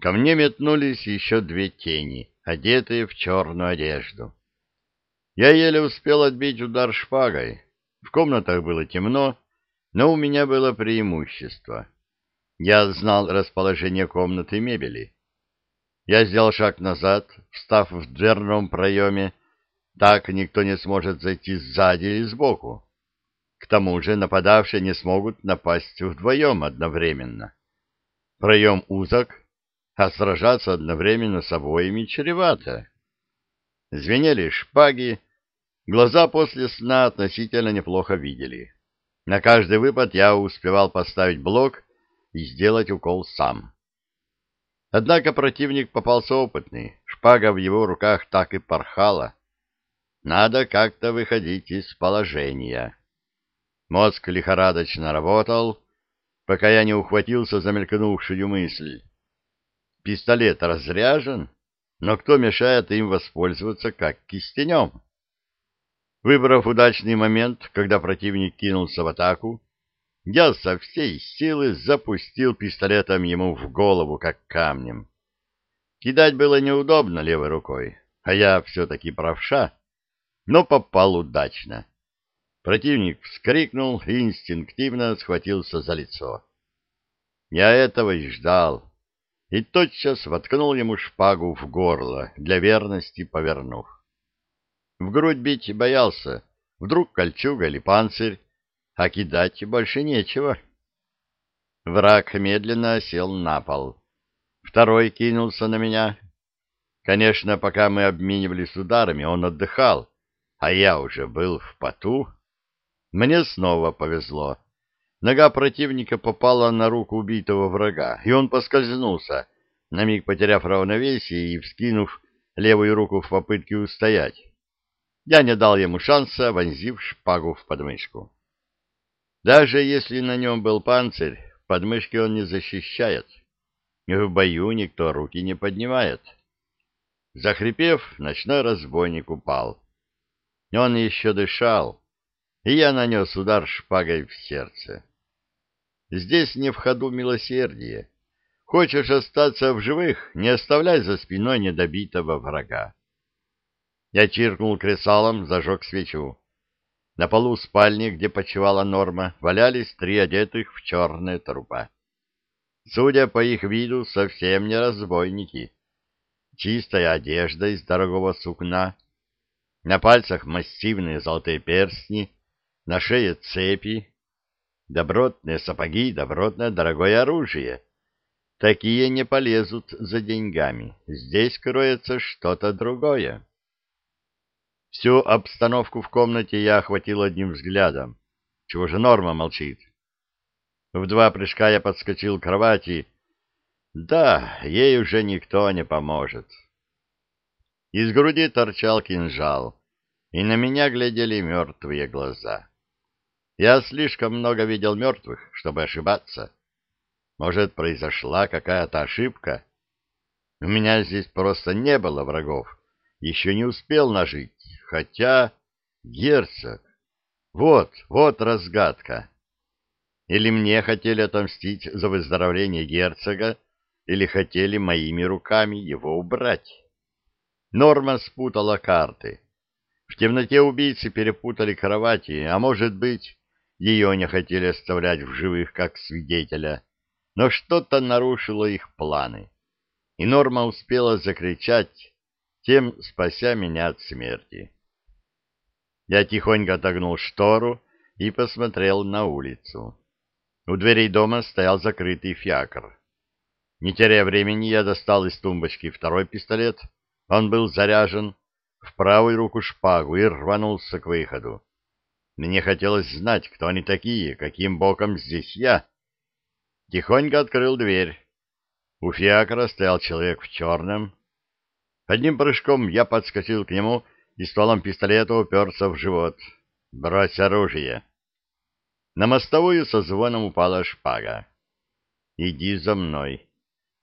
ко мне метнулись еще две тени, одетые в черную одежду. Я еле успел отбить удар шпагой. В комнатах было темно, но у меня было преимущество. Я знал расположение комнаты мебели. Я сделал шаг назад, встав в дверном проеме, так никто не сможет зайти сзади или сбоку. К тому же нападавшие не смогут напасть вдвоем одновременно. Проем узок, а сражаться одновременно с обоими чревато. Звенели шпаги, глаза после сна относительно неплохо видели. На каждый выпад я успевал поставить блок и сделать укол сам. Однако противник попался опытный, шпага в его руках так и порхала. Надо как-то выходить из положения. Мозг лихорадочно работал, пока я не ухватился за мелькнувшую мысль. Пистолет разряжен, но кто мешает им воспользоваться как кистенем? Выбрав удачный момент, когда противник кинулся в атаку, я со всей силы запустил пистолетом ему в голову, как камнем. Кидать было неудобно левой рукой, а я все-таки правша, но попал удачно. Противник вскрикнул и инстинктивно схватился за лицо. Я этого и ждал, и тотчас воткнул ему шпагу в горло, для верности повернув. В грудь бить боялся, вдруг кольчуга или панцирь, а кидать больше нечего. Враг медленно сел на пол. Второй кинулся на меня. Конечно, пока мы обменивались ударами, он отдыхал, а я уже был в поту. Мне снова повезло. Нога противника попала на руку убитого врага, и он поскользнулся, на миг потеряв равновесие и вскинув левую руку в попытке устоять. Я не дал ему шанса, вонзив шпагу в подмышку. Даже если на нем был панцирь, подмышки он не защищает. В бою никто руки не поднимает. Захрипев, ночной разбойник упал. Он еще дышал, и я нанес удар шпагой в сердце. Здесь не в ходу милосердие. Хочешь остаться в живых, не оставляй за спиной недобитого врага. Я чиркнул кресалом, зажег свечу. На полу спальни, где почивала Норма, валялись три одетых в черные трупа. Судя по их виду, совсем не разбойники. Чистая одежда из дорогого сукна, на пальцах массивные золотые перстни, на шее цепи, добротные сапоги, добротное дорогое оружие. Такие не полезут за деньгами. Здесь кроется что-то другое. Всю обстановку в комнате я охватил одним взглядом. Чего же Норма молчит? В два прыжка я подскочил к кровати. Да, ей уже никто не поможет. Из груди торчал кинжал, и на меня глядели мертвые глаза. Я слишком много видел мертвых, чтобы ошибаться. Может, произошла какая-то ошибка? У меня здесь просто не было врагов, еще не успел нажить, хотя... Герцог! Вот, вот разгадка. Или мне хотели отомстить за выздоровление герцога, или хотели моими руками его убрать. Норма спутала карты. В темноте убийцы перепутали кровати, а может быть, ее не хотели оставлять в живых как свидетеля, но что-то нарушило их планы. И Норма успела закричать тем спася меня от смерти. Я тихонько отогнул штору и посмотрел на улицу. У дверей дома стоял закрытый фиакр. Не теряя времени, я достал из тумбочки второй пистолет. Он был заряжен в правую руку шпагу и рванулся к выходу. Мне хотелось знать, кто они такие, каким боком здесь я. Тихонько открыл дверь. У фиакра стоял человек в черном, Одним прыжком я подскочил к нему и стволом пистолета уперся в живот. «Брось оружие!» На мостовую со звоном упала шпага. «Иди за мной!»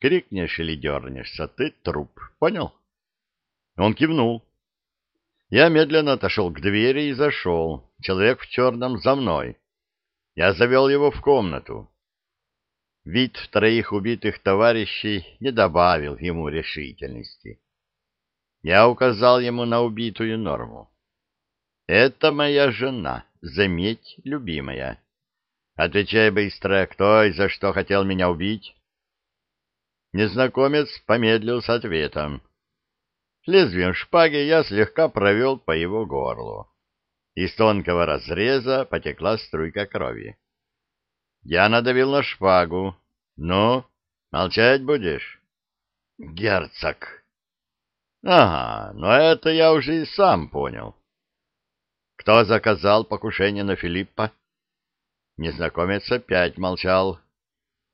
Крикнешь или дернешься, ты труп. Понял? Он кивнул. Я медленно отошел к двери и зашел. Человек в черном за мной. Я завел его в комнату. Вид троих убитых товарищей не добавил ему решительности. Я указал ему на убитую норму. «Это моя жена, заметь, любимая. Отвечай быстро, кто и за что хотел меня убить?» Незнакомец помедлил с ответом. Лезвием шпаги я слегка провел по его горлу. Из тонкого разреза потекла струйка крови. Я надавил на шпагу. «Ну, молчать будешь?» «Герцог!» «Ага, но это я уже и сам понял». «Кто заказал покушение на Филиппа?» Незнакомец опять молчал.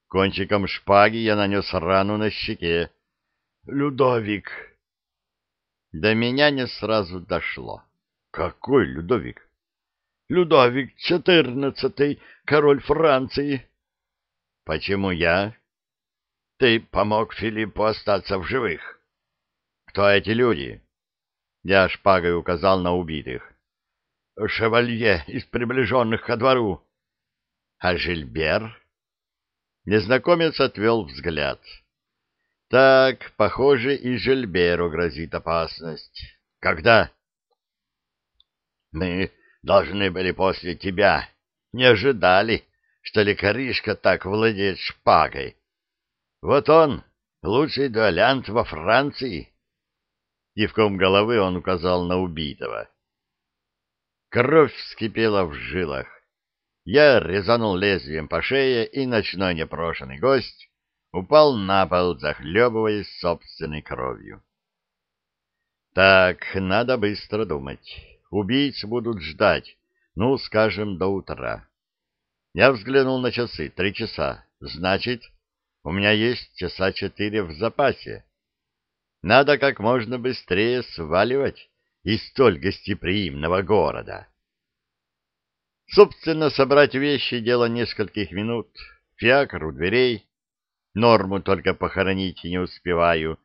Кончиком шпаги я нанес рану на щеке. «Людовик!» До меня не сразу дошло. «Какой Людовик?» «Людовик четырнадцатый, король Франции». «Почему я?» «Ты помог Филиппу остаться в живых». «Кто эти люди?» Я шпагой указал на убитых. «Шевалье из приближенных ко двору». «А Жильбер?» Незнакомец отвел взгляд. «Так, похоже, и Жильберу грозит опасность. Когда?» «Мы должны были после тебя. Не ожидали» что лекаришка так владеет шпагой. Вот он, лучший дуэлянт во Франции. Кивком головы он указал на убитого. Кровь вскипела в жилах. Я резанул лезвием по шее, и ночной непрошенный гость упал на пол, захлебываясь собственной кровью. Так, надо быстро думать. Убийц будут ждать, ну, скажем, до утра. Я взглянул на часы. Три часа. Значит, у меня есть часа четыре в запасе. Надо как можно быстрее сваливать из столь гостеприимного города. Собственно, собрать вещи — дело нескольких минут. Фиакр у дверей. Норму только похоронить не успеваю,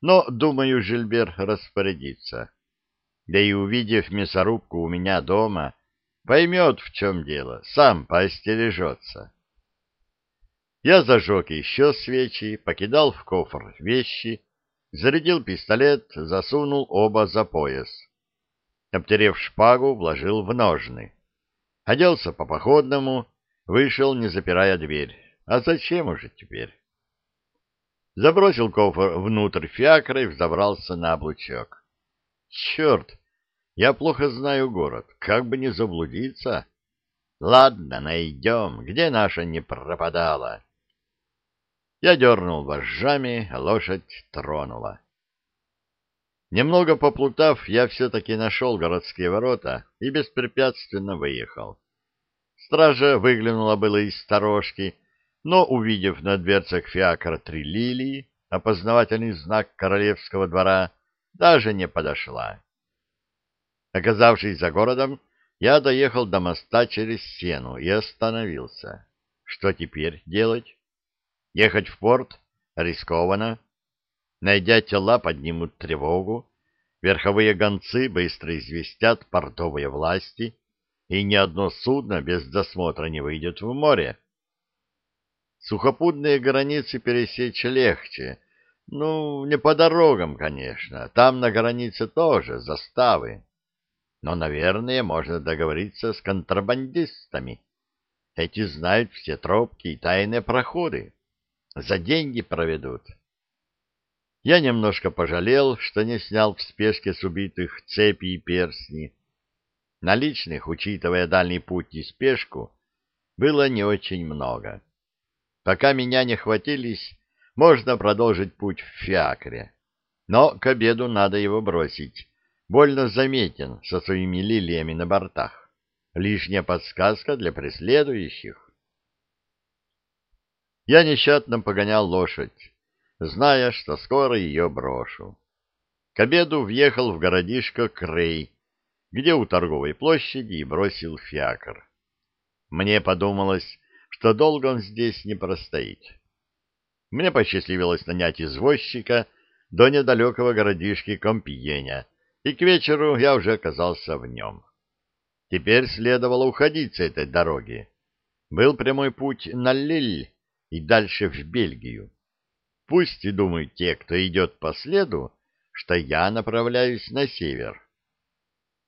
но, думаю, Жильбер распорядится. Да и увидев мясорубку у меня дома, Поймет, в чем дело, сам поостережется. Я зажег еще свечи, покидал в кофр вещи, зарядил пистолет, засунул оба за пояс. Обтерев шпагу, вложил в ножны. Оделся по-походному, вышел, не запирая дверь. А зачем уже теперь? Забросил кофр внутрь фиакра и взобрался на облучок. Черт! Я плохо знаю город, как бы не заблудиться. Ладно, найдем, где наша не пропадала. Я дернул вожжами, лошадь тронула. Немного поплутав, я все-таки нашел городские ворота и беспрепятственно выехал. Стража выглянула было из сторожки, но, увидев на дверцах фиакра три лилии, опознавательный знак королевского двора, даже не подошла. Оказавшись за городом, я доехал до моста через Сену и остановился. Что теперь делать? Ехать в порт рискованно. Найдя тела, поднимут тревогу. Верховые гонцы быстро известят портовые власти, и ни одно судно без досмотра не выйдет в море. Сухопутные границы пересечь легче. Ну, не по дорогам, конечно. Там на границе тоже заставы но, наверное, можно договориться с контрабандистами. Эти знают все тропки и тайные проходы. За деньги проведут. Я немножко пожалел, что не снял в спешке с убитых цепи и перстни. Наличных, учитывая дальний путь и спешку, было не очень много. Пока меня не хватились, можно продолжить путь в Фиакре. Но к обеду надо его бросить больно заметен со своими лилиями на бортах. Лишняя подсказка для преследующих. Я нещадно погонял лошадь, зная, что скоро ее брошу. К обеду въехал в городишко Крей, где у торговой площади и бросил фиакр. Мне подумалось, что долго он здесь не простоит. Мне посчастливилось нанять извозчика до недалекого городишки Компьеня, и к вечеру я уже оказался в нем. Теперь следовало уходить с этой дороги. Был прямой путь на Лиль, и дальше в Бельгию. Пусть и думают те, кто идет по следу, что я направляюсь на север.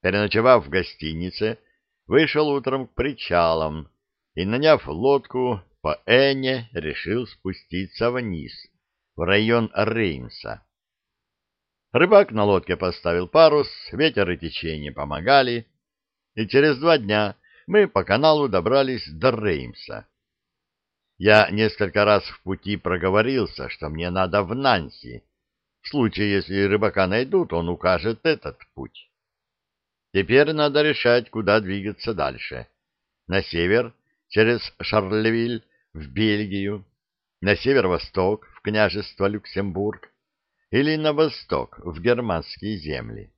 Переночевав в гостинице, вышел утром к причалам и, наняв лодку, по Эне решил спуститься вниз, в район Реймса. Рыбак на лодке поставил парус, ветер и течение помогали, и через два дня мы по каналу добрались до Реймса. Я несколько раз в пути проговорился, что мне надо в Нанси. В случае, если рыбака найдут, он укажет этот путь. Теперь надо решать, куда двигаться дальше. На север, через Шарлевиль, в Бельгию, на северо-восток, в княжество Люксембург, или на восток, в германские земли.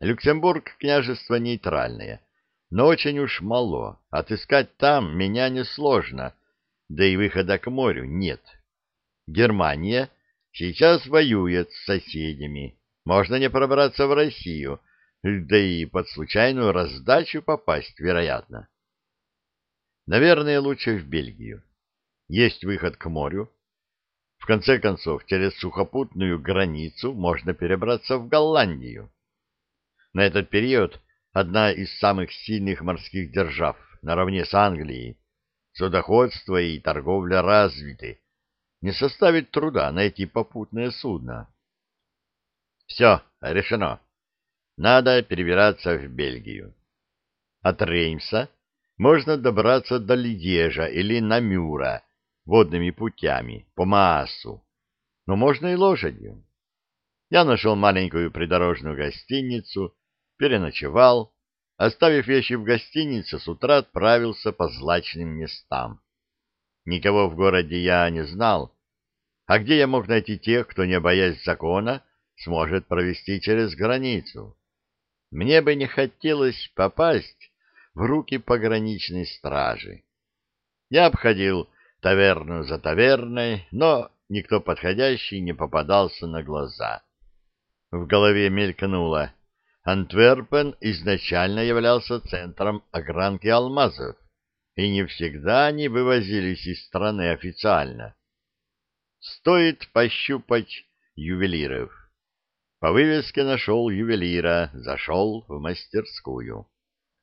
Люксембург — княжество нейтральное, но очень уж мало. Отыскать там меня несложно, да и выхода к морю нет. Германия сейчас воюет с соседями. Можно не пробраться в Россию, да и под случайную раздачу попасть, вероятно. Наверное, лучше в Бельгию. Есть выход к морю. В конце концов, через сухопутную границу можно перебраться в Голландию. На этот период одна из самых сильных морских держав, наравне с Англией. Судоходство и торговля развиты. Не составит труда найти попутное судно. Все, решено. Надо перебираться в Бельгию. От Реймса можно добраться до Лидежа или Намюра водными путями, по Маасу. Но можно и лошадью. Я нашел маленькую придорожную гостиницу, переночевал, оставив вещи в гостинице, с утра отправился по злачным местам. Никого в городе я не знал, а где я мог найти тех, кто, не боясь закона, сможет провести через границу? Мне бы не хотелось попасть в руки пограничной стражи. Я обходил таверну за таверной, но никто подходящий не попадался на глаза. В голове мелькнуло Антверпен изначально являлся центром огранки алмазов, и не всегда они вывозились из страны официально. Стоит пощупать ювелиров. По вывеске нашел ювелира, зашел в мастерскую.